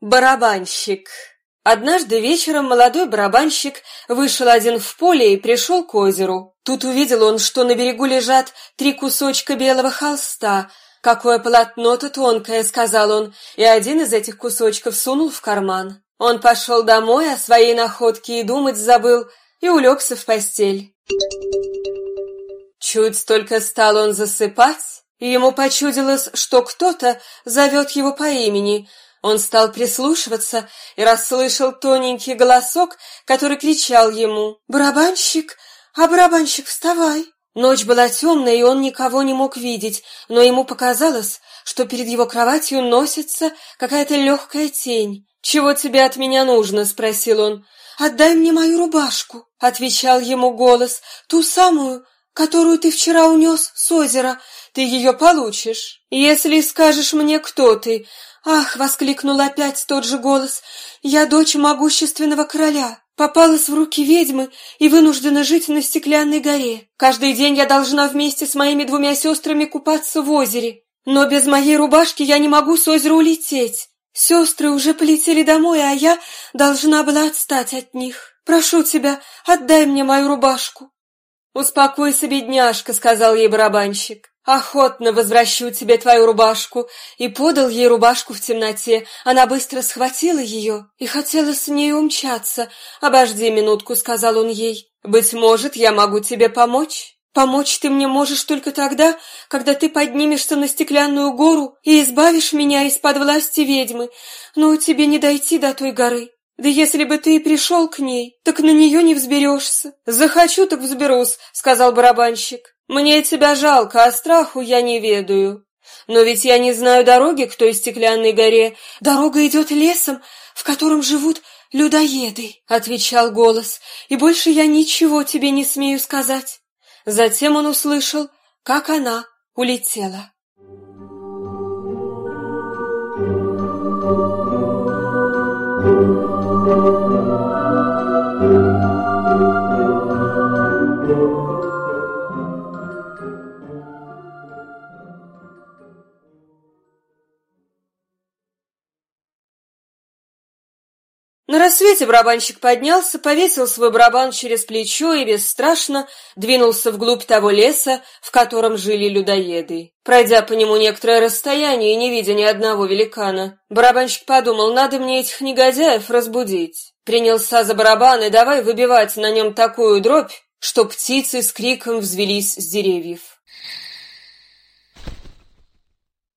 Барабанщик. Однажды вечером молодой барабанщик вышел один в поле и пришел к озеру. Тут увидел он, что на берегу лежат три кусочка белого холста. «Какое полотно-то тонкое», — сказал он, и один из этих кусочков сунул в карман. Он пошел домой, о своей находке и думать забыл, и улегся в постель. Чуть только стал он засыпать, и ему почудилось, что кто-то зовет его по имени — он стал прислушиваться и расслышал тоненький голосок, который кричал ему «Барабанщик! А барабанщик, вставай!» Ночь была темная, и он никого не мог видеть, но ему показалось, что перед его кроватью носится какая-то легкая тень. «Чего тебе от меня нужно?» — спросил он. «Отдай мне мою рубашку», — отвечал ему голос, «ту самую, которую ты вчера унес с озера. Ты ее получишь, если скажешь мне, кто ты, «Ах!» — воскликнул опять тот же голос. «Я дочь могущественного короля, попалась в руки ведьмы и вынуждена жить на стеклянной горе. Каждый день я должна вместе с моими двумя сестрами купаться в озере, но без моей рубашки я не могу с озера улететь. Сестры уже полетели домой, а я должна была отстать от них. Прошу тебя, отдай мне мою рубашку». «Успокойся, бедняжка», — сказал ей барабанщик. «Охотно возвращу тебе твою рубашку», и подал ей рубашку в темноте. Она быстро схватила ее и хотела с ней умчаться. «Обожди минутку», — сказал он ей. «Быть может, я могу тебе помочь?» «Помочь ты мне можешь только тогда, когда ты поднимешься на стеклянную гору и избавишь меня из-под власти ведьмы, но тебе не дойти до той горы. Да если бы ты и пришел к ней, так на нее не взберешься». «Захочу, так взберусь», — сказал барабанщик. «Мне тебя жалко, а страху я не ведаю. Но ведь я не знаю дороги к той стеклянной горе. Дорога идет лесом, в котором живут людоеды», — отвечал голос, «и больше я ничего тебе не смею сказать». Затем он услышал, как она улетела. Thank you. На рассвете барабанщик поднялся, повесил свой барабан через плечо и бесстрашно двинулся вглубь того леса, в котором жили людоеды. Пройдя по нему некоторое расстояние и не видя ни одного великана, барабанщик подумал, надо мне этих негодяев разбудить. Принялся за барабан и давай выбивать на нем такую дробь, что птицы с криком взвелись с деревьев.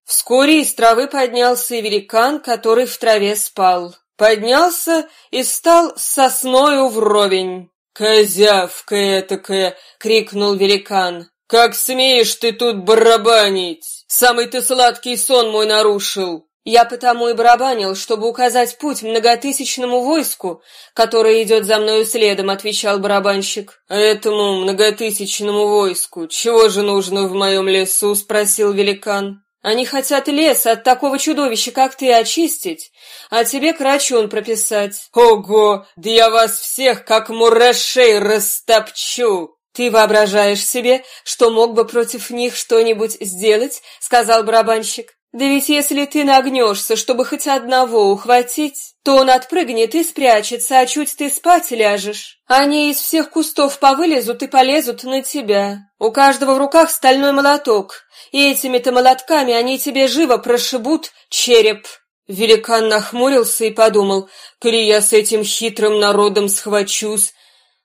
Вскоре из травы поднялся и великан, который в траве спал поднялся и стал сосною вровень. «Козявка этакая!» — крикнул великан. «Как смеешь ты тут барабанить? Самый ты сладкий сон мой нарушил!» «Я потому и барабанил, чтобы указать путь многотысячному войску, которое идет за мною следом», — отвечал барабанщик. «Этому многотысячному войску чего же нужно в моем лесу?» — спросил великан. Они хотят лес от такого чудовища, как ты, очистить, а тебе крачун прописать. Ого, да я вас всех, как мурашей, растопчу!» «Ты воображаешь себе, что мог бы против них что-нибудь сделать?» — сказал барабанщик. «Да ведь если ты нагнешься, чтобы хоть одного ухватить, то он отпрыгнет и спрячется, а чуть ты спать ляжешь. Они из всех кустов повылезут и полезут на тебя. У каждого в руках стальной молоток, и этими-то молотками они тебе живо прошибут череп». Великан нахмурился и подумал, «Коли я с этим хитрым народом схвачусь,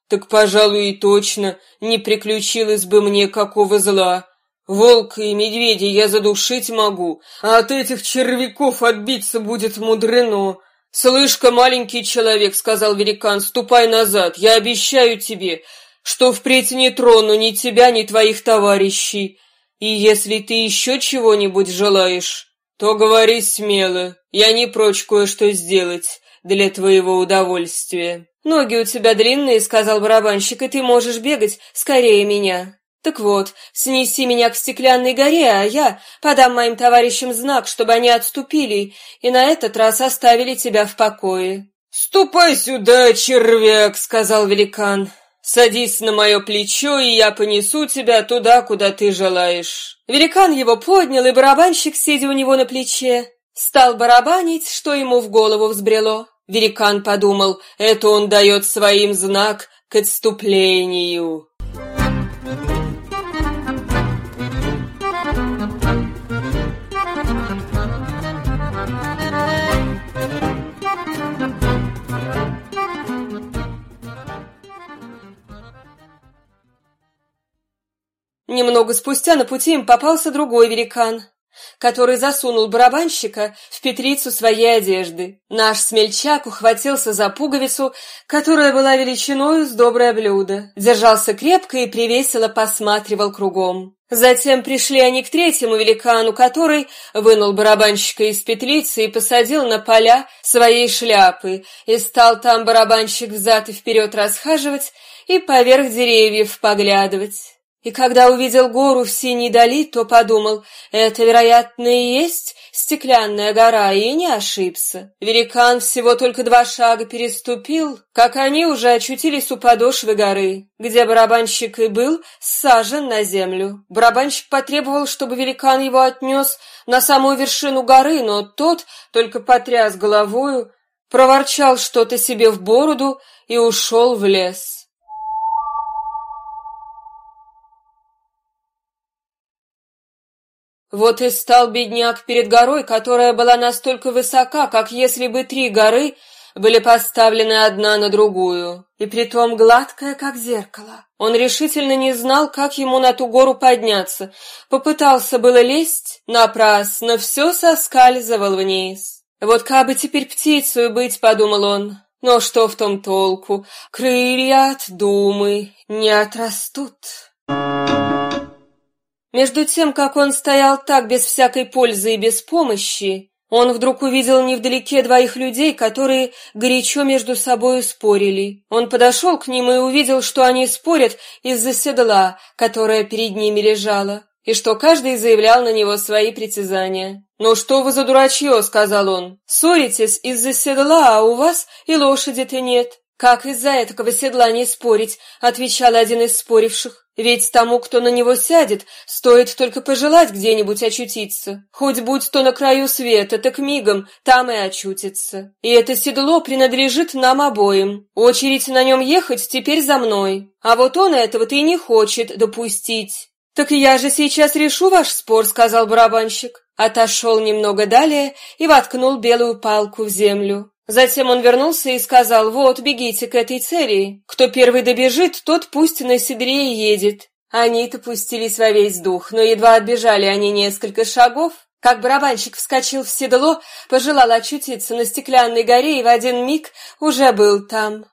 так, пожалуй, и точно не приключилось бы мне какого зла». Волка и медведя я задушить могу, а от этих червяков отбиться будет мудрено. Слышь-ка, маленький человек, — сказал великан, — ступай назад, я обещаю тебе, что впредь не трону ни тебя, ни твоих товарищей. И если ты еще чего-нибудь желаешь, то говори смело, я не прочь кое-что сделать для твоего удовольствия. Ноги у тебя длинные, — сказал барабанщик, — и ты можешь бегать скорее меня. Так вот, снеси меня к стеклянной горе, а я подам моим товарищам знак, чтобы они отступили и на этот раз оставили тебя в покое. «Ступай сюда, червяк!» — сказал великан. «Садись на мое плечо, и я понесу тебя туда, куда ты желаешь». Великан его поднял, и барабанщик, сидя у него на плече, Стал барабанить, что ему в голову взбрело. Великан подумал, это он дает своим знак к отступлению. Немного спустя на пути им попался другой великан, который засунул барабанщика в петрицу своей одежды. Наш смельчак ухватился за пуговицу, которая была величиною с доброе блюдо, держался крепко и привесело посматривал кругом. Затем пришли они к третьему великану, который вынул барабанщика из петлицы и посадил на поля своей шляпы, и стал там барабанщик взад и вперед расхаживать и поверх деревьев поглядывать. И когда увидел гору в синей дали, то подумал, это, вероятно, и есть стеклянная гора, и не ошибся. Великан всего только два шага переступил, как они уже очутились у подошвы горы, где барабанщик и был сажен на землю. Барабанщик потребовал, чтобы великан его отнес на самую вершину горы, но тот только потряс головою, проворчал что-то себе в бороду и ушел в лес. Вот и стал бедняк перед горой, которая была настолько высока, как если бы три горы были поставлены одна на другую, и притом гладкая, как зеркало. Он решительно не знал, как ему на ту гору подняться. Попытался было лезть, напрасно, все соскальзывал вниз. «Вот как бы теперь птицей быть», — подумал он. «Но что в том толку? Крылья от думы не отрастут». Между тем, как он стоял так без всякой пользы и без помощи, он вдруг увидел невдалеке двоих людей, которые горячо между собой спорили. Он подошел к ним и увидел, что они спорят из-за седла, которое перед ними лежало, и что каждый заявлял на него свои притязания. «Ну что вы за дурачье?» — сказал он. «Ссоритесь из-за седла, а у вас и лошади-то нет». «Как из-за этого седла не спорить?» — отвечал один из споривших. Ведь тому, кто на него сядет, стоит только пожелать где-нибудь очутиться. Хоть будь то на краю света, так мигом там и очутится. И это седло принадлежит нам обоим. Очередь на нем ехать теперь за мной. А вот он этого-то и не хочет допустить. «Так я же сейчас решу ваш спор», — сказал барабанщик. Отошел немного далее и воткнул белую палку в землю. Затем он вернулся и сказал, «Вот, бегите к этой цели. Кто первый добежит, тот пусть на седре едет». Они-то пустились во весь дух, но едва отбежали они несколько шагов, как барабанщик вскочил в седло, пожелал очутиться на стеклянной горе и в один миг уже был там.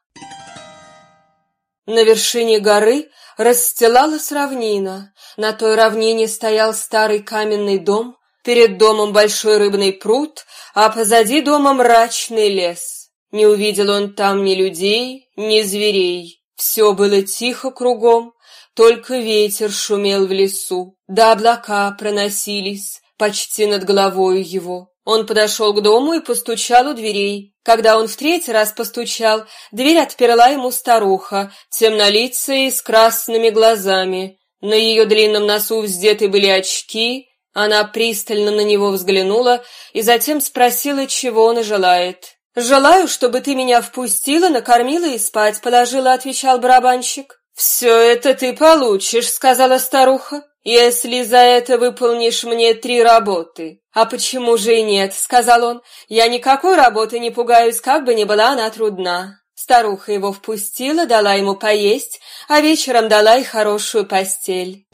На вершине горы расстилалась равнина. На той равнине стоял старый каменный дом, Перед домом большой рыбный пруд, а позади дома мрачный лес. Не увидел он там ни людей, ни зверей. Все было тихо кругом, только ветер шумел в лесу, да облака проносились почти над головой его. Он подошел к дому и постучал у дверей. Когда он в третий раз постучал, дверь отперла ему старуха, темнолицая и с красными глазами. На ее длинном носу вздеты были очки, она пристально на него взглянула и затем спросила, чего он желает. «Желаю, чтобы ты меня впустила, накормила и спать положила», — отвечал барабанщик. «Все это ты получишь», — сказала старуха, «если за это выполнишь мне три работы». «А почему же и нет?» — сказал он. «Я никакой работы не пугаюсь, как бы ни была она трудна». Старуха его впустила, дала ему поесть, а вечером дала и хорошую постель.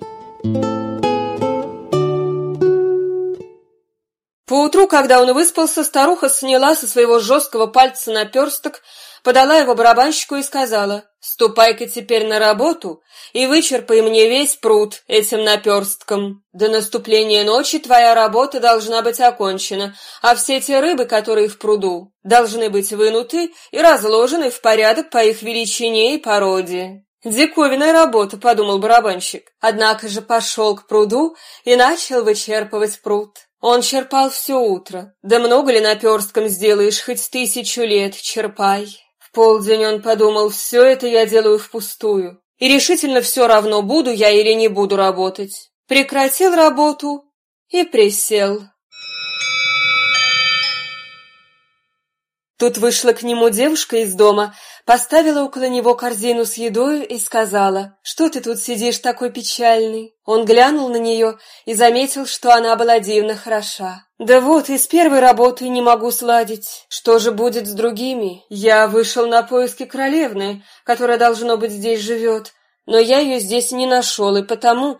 Поутру, когда он выспался, старуха сняла со своего жесткого пальца наперсток, подала его барабанщику и сказала, «Ступай-ка теперь на работу и вычерпай мне весь пруд этим наперстком. До наступления ночи твоя работа должна быть окончена, а все те рыбы, которые в пруду, должны быть вынуты и разложены в порядок по их величине и породе». «Диковинная работа», — подумал барабанщик. Однако же пошел к пруду и начал вычерпывать пруд. Он черпал все утро. Да много ли наперстком сделаешь, хоть тысячу лет черпай. В полдень он подумал, все это я делаю впустую. И решительно все равно, буду я или не буду работать. Прекратил работу и присел. Тут вышла к нему девушка из дома, поставила около него корзину с едой и сказала, «Что ты тут сидишь такой печальный?» Он глянул на нее и заметил, что она была дивно хороша. «Да вот, и с первой работой не могу сладить. Что же будет с другими? Я вышел на поиски королевны, которая, должно быть, здесь живет, но я ее здесь не нашел, и потому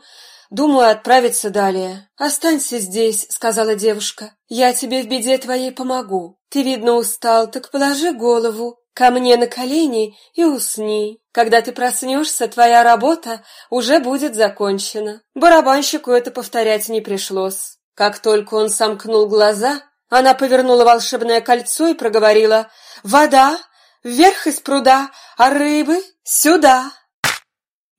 Думаю отправиться далее. Останься здесь, сказала девушка. Я тебе в беде твоей помогу. Ты, видно, устал, так положи голову ко мне на колени и усни. Когда ты проснешься, твоя работа уже будет закончена. Барабанщику это повторять не пришлось. Как только он сомкнул глаза, она повернула волшебное кольцо и проговорила «Вода, вверх из пруда, а рыбы сюда!»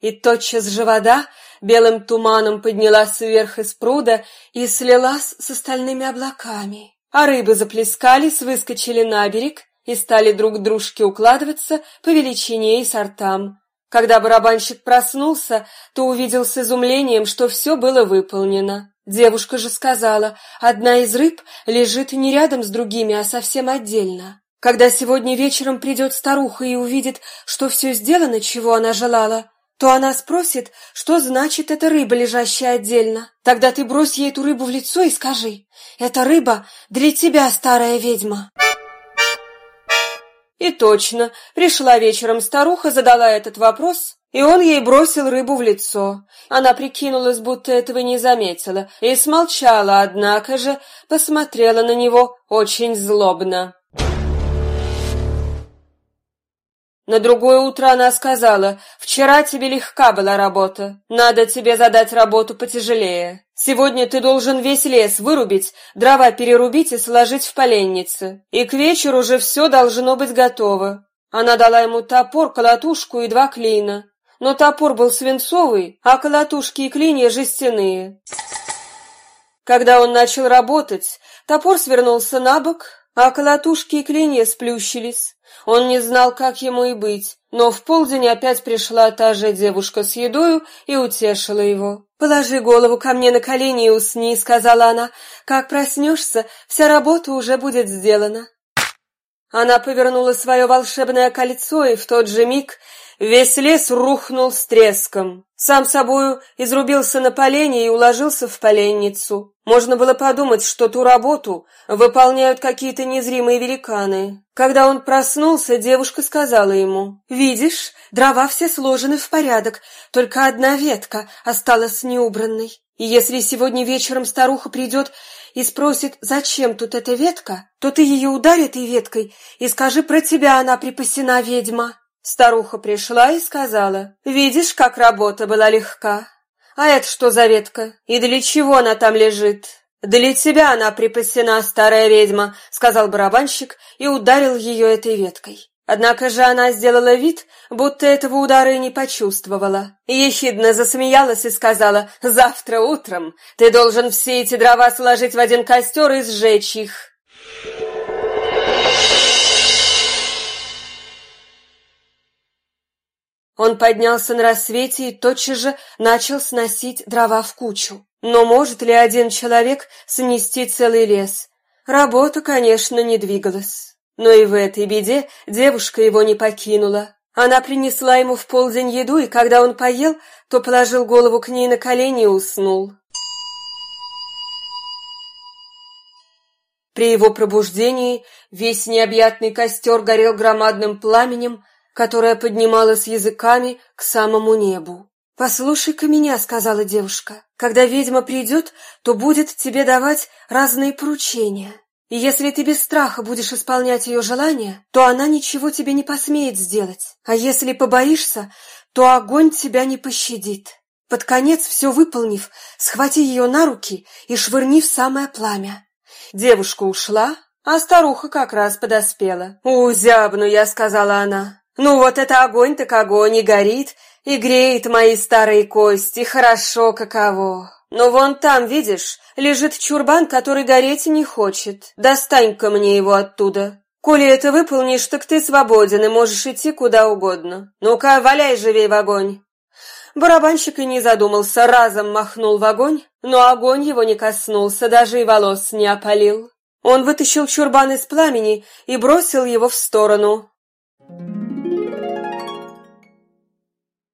И тотчас же вода белым туманом поднялась вверх из пруда и слилась с остальными облаками. А рыбы заплескались, выскочили на берег и стали друг дружке укладываться по величине и сортам. Когда барабанщик проснулся, то увидел с изумлением, что все было выполнено. Девушка же сказала, одна из рыб лежит не рядом с другими, а совсем отдельно. Когда сегодня вечером придет старуха и увидит, что все сделано, чего она желала, то она спросит, что значит эта рыба, лежащая отдельно. Тогда ты брось ей эту рыбу в лицо и скажи, «Это рыба для тебя, старая ведьма». И точно, пришла вечером старуха, задала этот вопрос, и он ей бросил рыбу в лицо. Она прикинулась, будто этого не заметила, и смолчала, однако же посмотрела на него очень злобно. На другое утро она сказала, «Вчера тебе легка была работа, надо тебе задать работу потяжелее. Сегодня ты должен весь лес вырубить, дрова перерубить и сложить в поленнице, и к вечеру уже все должно быть готово». Она дала ему топор, колотушку и два клина. Но топор был свинцовый, а колотушки и клинья жестяные. Когда он начал работать, топор свернулся на бок, а колотушки и клинья сплющились. Он не знал, как ему и быть, но в полдень опять пришла та же девушка с едою и утешила его. «Положи голову ко мне на колени и усни», — сказала она. «Как проснешься, вся работа уже будет сделана». Она повернула свое волшебное кольцо, и в тот же миг Весь лес рухнул с треском. Сам собою изрубился на полене и уложился в поленницу. Можно было подумать, что ту работу выполняют какие-то незримые великаны. Когда он проснулся, девушка сказала ему, «Видишь, дрова все сложены в порядок, только одна ветка осталась неубранной. И если сегодня вечером старуха придет и спросит, зачем тут эта ветка, то ты ее ударь этой веткой и скажи, про тебя она припасена, ведьма». Старуха пришла и сказала, «Видишь, как работа была легка? А это что за ветка? И для чего она там лежит?» «Для тебя она припасена, старая ведьма», — сказал барабанщик и ударил ее этой веткой. Однако же она сделала вид, будто этого удара и не почувствовала. Ехидно засмеялась и сказала, «Завтра утром ты должен все эти дрова сложить в один костер и сжечь их». Он поднялся на рассвете и тотчас же начал сносить дрова в кучу. Но может ли один человек снести целый лес? Работа, конечно, не двигалась. Но и в этой беде девушка его не покинула. Она принесла ему в полдень еду, и когда он поел, то положил голову к ней на колени и уснул. При его пробуждении весь необъятный костер горел громадным пламенем, которая поднималась языками к самому небу. «Послушай-ка меня», — сказала девушка, — «когда ведьма придет, то будет тебе давать разные поручения. И если ты без страха будешь исполнять ее желания, то она ничего тебе не посмеет сделать. А если побоишься, то огонь тебя не пощадит. Под конец, все выполнив, схвати ее на руки и швырни в самое пламя». Девушка ушла, а старуха как раз подоспела. «У, зябну я», — сказала она, ну вот это огонь так огонь и горит, и греет мои старые кости, хорошо каково. Но вон там, видишь, лежит чурбан, который гореть не хочет. Достань-ка мне его оттуда. Коли это выполнишь, так ты свободен и можешь идти куда угодно. Ну-ка, валяй живей в огонь. Барабанщик и не задумался, разом махнул в огонь, но огонь его не коснулся, даже и волос не опалил. Он вытащил чурбан из пламени и бросил его в сторону.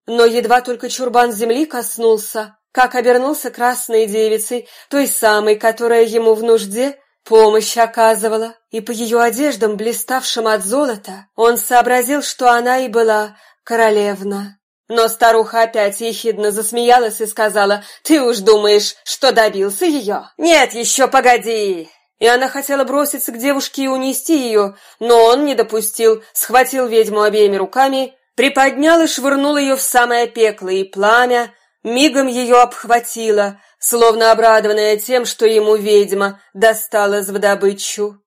Но едва только чурбан земли коснулся, как обернулся красной девицей, той самой, которая ему в нужде помощь оказывала, и по ее одеждам, блиставшим от золота, он сообразил, что она и была королевна. Но старуха опять ехидно засмеялась и сказала, «Ты уж думаешь, что добился ее? Нет, еще погоди!» И она хотела броситься к девушке и унести ее, но он не допустил, схватил ведьму обеими руками, приподнял и швырнул ее в самое пекло, и пламя мигом ее обхватило, словно обрадованная тем, что ему ведьма досталась в добычу.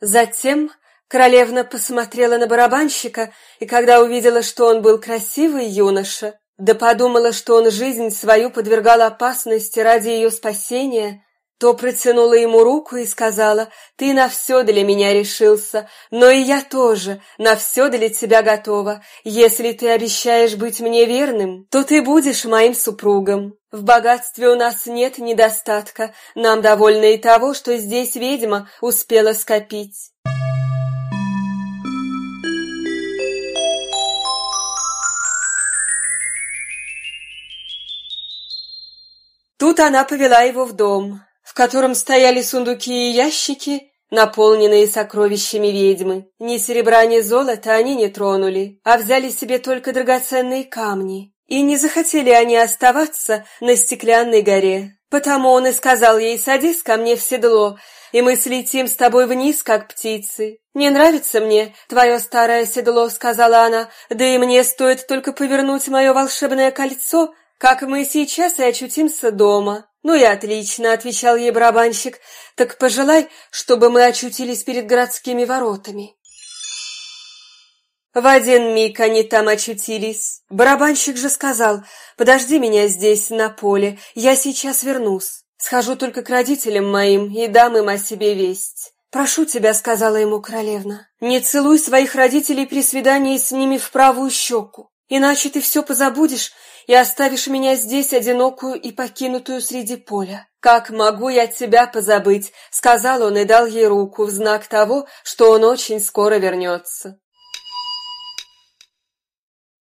Затем королевна посмотрела на барабанщика, и когда увидела, что он был красивый юноша, да подумала, что он жизнь свою подвергал опасности ради ее спасения, то протянула ему руку и сказала, «Ты на все для меня решился, но и я тоже на все для тебя готова. Если ты обещаешь быть мне верным, то ты будешь моим супругом. В богатстве у нас нет недостатка, нам довольно и того, что здесь ведьма успела скопить». Тут она повела его в дом в котором стояли сундуки и ящики, наполненные сокровищами ведьмы. Ни серебра, ни золота они не тронули, а взяли себе только драгоценные камни. И не захотели они оставаться на стеклянной горе. Потому он и сказал ей, садись ко мне в седло, и мы слетим с тобой вниз, как птицы. Не нравится мне твое старое седло, сказала она, да и мне стоит только повернуть мое волшебное кольцо, как мы сейчас и очутимся дома. «Ну и отлично», — отвечал ей барабанщик, — «так пожелай, чтобы мы очутились перед городскими воротами». В один миг они там очутились. Барабанщик же сказал, «Подожди меня здесь, на поле, я сейчас вернусь. Схожу только к родителям моим и дам им о себе весть». «Прошу тебя», — сказала ему королевна, — «не целуй своих родителей при свидании с ними в правую щеку, иначе ты все позабудешь и оставишь меня здесь одинокую и покинутую среди поля. Как могу я тебя позабыть?» — сказал он и дал ей руку в знак того, что он очень скоро вернется.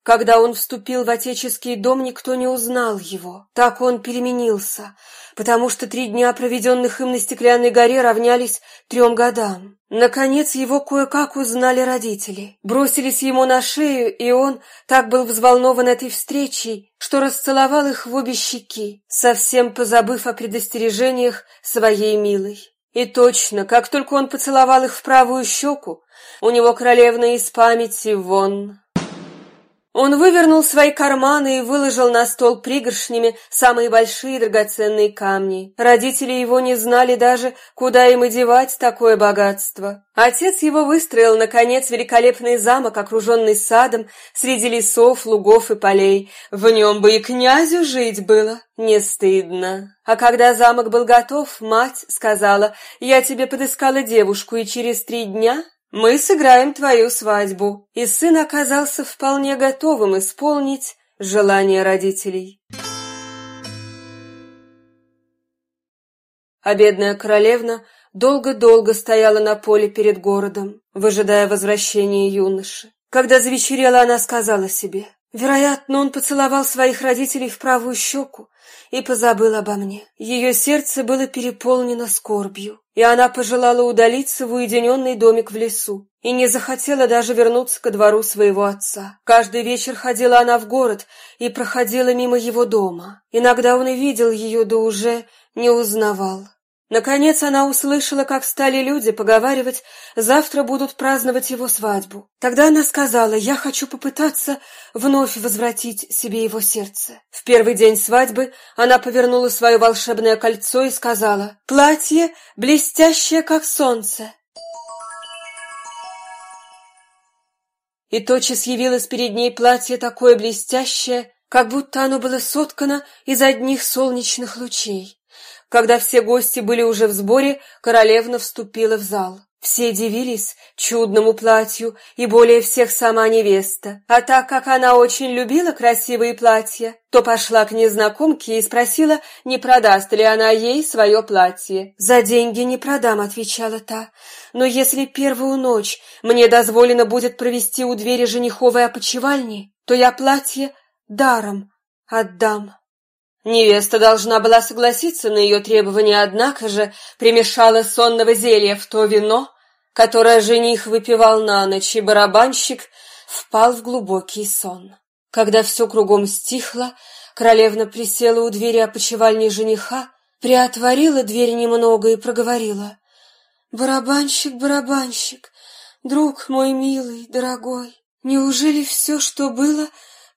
Когда он вступил в отеческий дом, никто не узнал его. Так он переменился, потому что три дня, проведенных им на стеклянной горе, равнялись трем годам. Наконец его кое-как узнали родители. Бросились ему на шею, и он так был взволнован этой встречей, что расцеловал их в обе щеки, совсем позабыв о предостережениях своей милой. И точно, как только он поцеловал их в правую щеку, у него королевна из памяти вон он вывернул свои карманы и выложил на стол пригоршнями самые большие драгоценные камни. Родители его не знали даже, куда им одевать такое богатство. Отец его выстроил, наконец, великолепный замок, окруженный садом, среди лесов, лугов и полей. В нем бы и князю жить было. Не стыдно. А когда замок был готов, мать сказала, «Я тебе подыскала девушку, и через три дня мы сыграем твою свадьбу, и сын оказался вполне готовым исполнить желание родителей. А бедная королевна долго-долго стояла на поле перед городом, выжидая возвращения юноши. Когда завечерела, она сказала себе, вероятно, он поцеловал своих родителей в правую щеку и позабыл обо мне. Ее сердце было переполнено скорбью и она пожелала удалиться в уединенный домик в лесу и не захотела даже вернуться ко двору своего отца. Каждый вечер ходила она в город и проходила мимо его дома. Иногда он и видел ее, да уже не узнавал. Наконец она услышала, как стали люди поговаривать, завтра будут праздновать его свадьбу. Тогда она сказала, я хочу попытаться вновь возвратить себе его сердце. В первый день свадьбы она повернула свое волшебное кольцо и сказала, платье блестящее, как солнце. И тотчас явилось перед ней платье такое блестящее, как будто оно было соткано из одних солнечных лучей. Когда все гости были уже в сборе, королевна вступила в зал. Все дивились чудному платью, и более всех сама невеста. А так как она очень любила красивые платья, то пошла к незнакомке и спросила, не продаст ли она ей свое платье. «За деньги не продам», — отвечала та. «Но если первую ночь мне дозволено будет провести у двери жениховой опочивальни, то я платье даром отдам». Невеста должна была согласиться на ее требования, однако же примешала сонного зелья в то вино, которое жених выпивал на ночь, и барабанщик впал в глубокий сон. Когда все кругом стихло, королевна присела у двери опочивальни жениха, приотворила дверь немного и проговорила. «Барабанщик, барабанщик, друг мой милый, дорогой, неужели все, что было,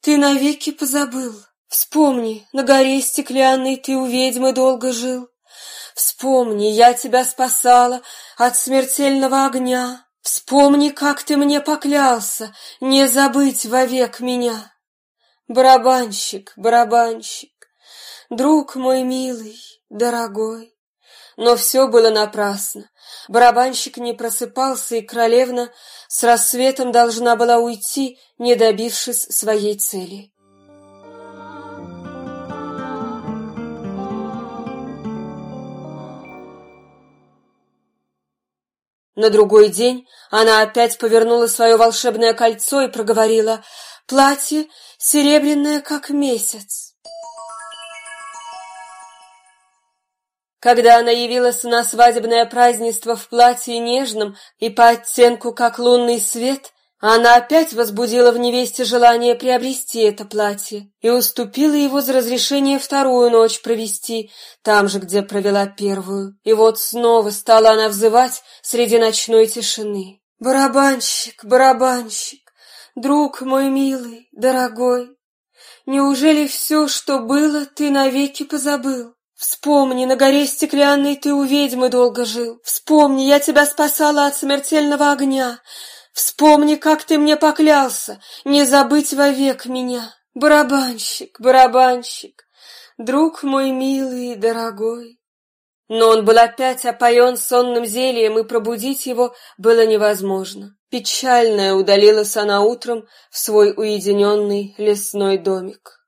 ты навеки позабыл?» Вспомни, на горе стеклянной ты у ведьмы долго жил. Вспомни, я тебя спасала от смертельного огня. Вспомни, как ты мне поклялся не забыть вовек меня. Барабанщик, барабанщик, друг мой милый, дорогой. Но все было напрасно. Барабанщик не просыпался, и королевна с рассветом должна была уйти, не добившись своей цели. На другой день она опять повернула свое волшебное кольцо и проговорила «Платье серебряное, как месяц». Когда она явилась на свадебное празднество в платье нежном и по оттенку, как лунный свет, она опять возбудила в невесте желание приобрести это платье и уступила его за разрешение вторую ночь провести, там же, где провела первую. И вот снова стала она взывать среди ночной тишины. «Барабанщик, барабанщик, друг мой милый, дорогой, неужели все, что было, ты навеки позабыл?» Вспомни, на горе стеклянной ты у ведьмы долго жил. Вспомни, я тебя спасала от смертельного огня. Вспомни, как ты мне поклялся, не забыть вовек меня. Барабанщик, барабанщик, друг мой милый и дорогой. Но он был опять опоен сонным зельем, и пробудить его было невозможно. Печальная удалилась она утром в свой уединенный лесной домик.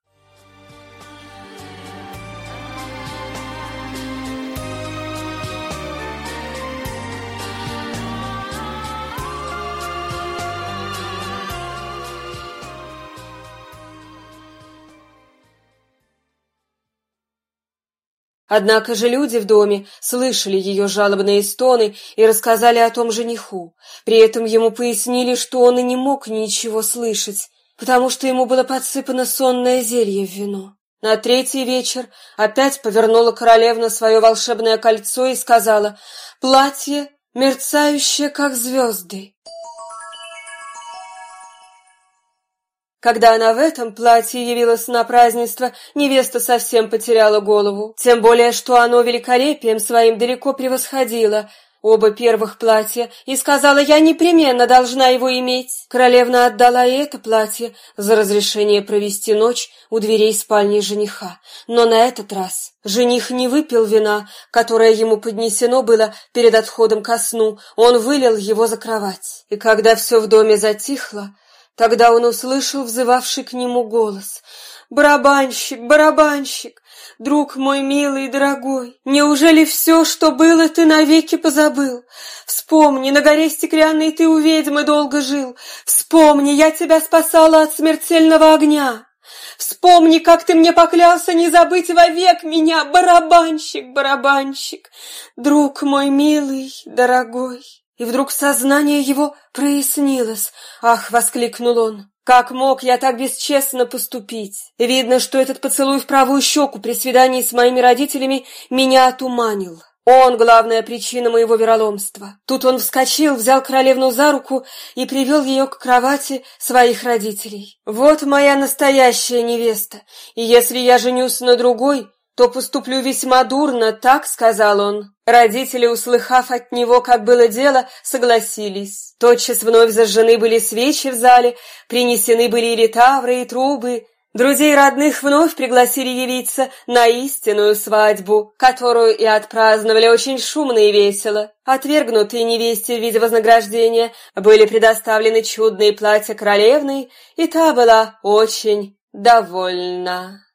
Однако же люди в доме слышали ее жалобные стоны и рассказали о том жениху. При этом ему пояснили, что он и не мог ничего слышать, потому что ему было подсыпано сонное зелье в вино. На третий вечер опять повернула королевна свое волшебное кольцо и сказала «Платье, мерцающее, как звезды». Когда она в этом платье явилась на празднество, невеста совсем потеряла голову. Тем более, что оно великолепием своим далеко превосходило оба первых платья и сказала, я непременно должна его иметь. Королевна отдала и это платье за разрешение провести ночь у дверей спальни жениха. Но на этот раз жених не выпил вина, которое ему поднесено было перед отходом ко сну, он вылил его за кровать. И когда все в доме затихло, Тогда он услышал взывавший к нему голос. «Барабанщик, барабанщик, друг мой милый и дорогой, неужели все, что было, ты навеки позабыл? Вспомни, на горе стеклянной ты у ведьмы долго жил. Вспомни, я тебя спасала от смертельного огня. Вспомни, как ты мне поклялся не забыть вовек меня, барабанщик, барабанщик, друг мой милый, дорогой». И вдруг сознание его прояснилось. «Ах!» — воскликнул он. «Как мог я так бесчестно поступить? Видно, что этот поцелуй в правую щеку при свидании с моими родителями меня отуманил. Он — главная причина моего вероломства. Тут он вскочил, взял королевну за руку и привел ее к кровати своих родителей. Вот моя настоящая невеста, и если я женюсь на другой, то поступлю весьма дурно, так сказал он. Родители, услыхав от него, как было дело, согласились. Тотчас вновь зажжены были свечи в зале, принесены были и литавры, и трубы, Друзей родных вновь пригласили явиться на истинную свадьбу, которую и отпраздновали очень шумно и весело. Отвергнутые невесте в виде вознаграждения были предоставлены чудные платья королевной, и та была очень довольна.